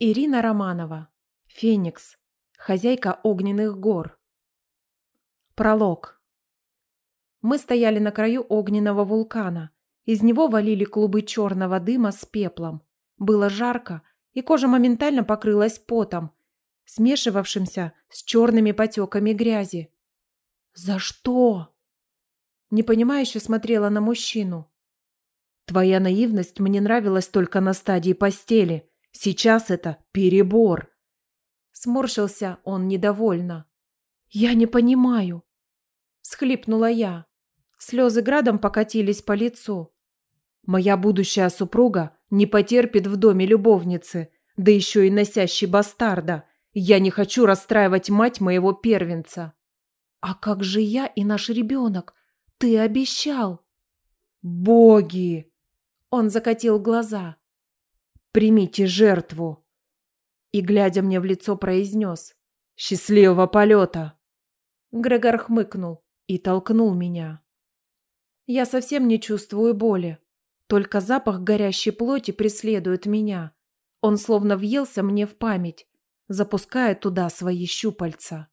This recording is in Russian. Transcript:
Ирина Романова. Феникс. Хозяйка огненных гор. Пролог. Мы стояли на краю огненного вулкана. Из него валили клубы черного дыма с пеплом. Было жарко, и кожа моментально покрылась потом, смешивавшимся с черными потеками грязи. «За что?» Непонимающе смотрела на мужчину. «Твоя наивность мне нравилась только на стадии постели. Сейчас это перебор». Сморщился он недовольно. «Я не понимаю», – схлипнула я. Слезы градом покатились по лицу. «Моя будущая супруга не потерпит в доме любовницы, да еще и носящей бастарда. Я не хочу расстраивать мать моего первенца». «А как же я и наш ребенок? Ты обещал!» «Боги!» Он закатил глаза. «Примите жертву!» И, глядя мне в лицо, произнес. «Счастливого полета!» Грегор хмыкнул и толкнул меня. Я совсем не чувствую боли. Только запах горящей плоти преследует меня. Он словно въелся мне в память, запуская туда свои щупальца.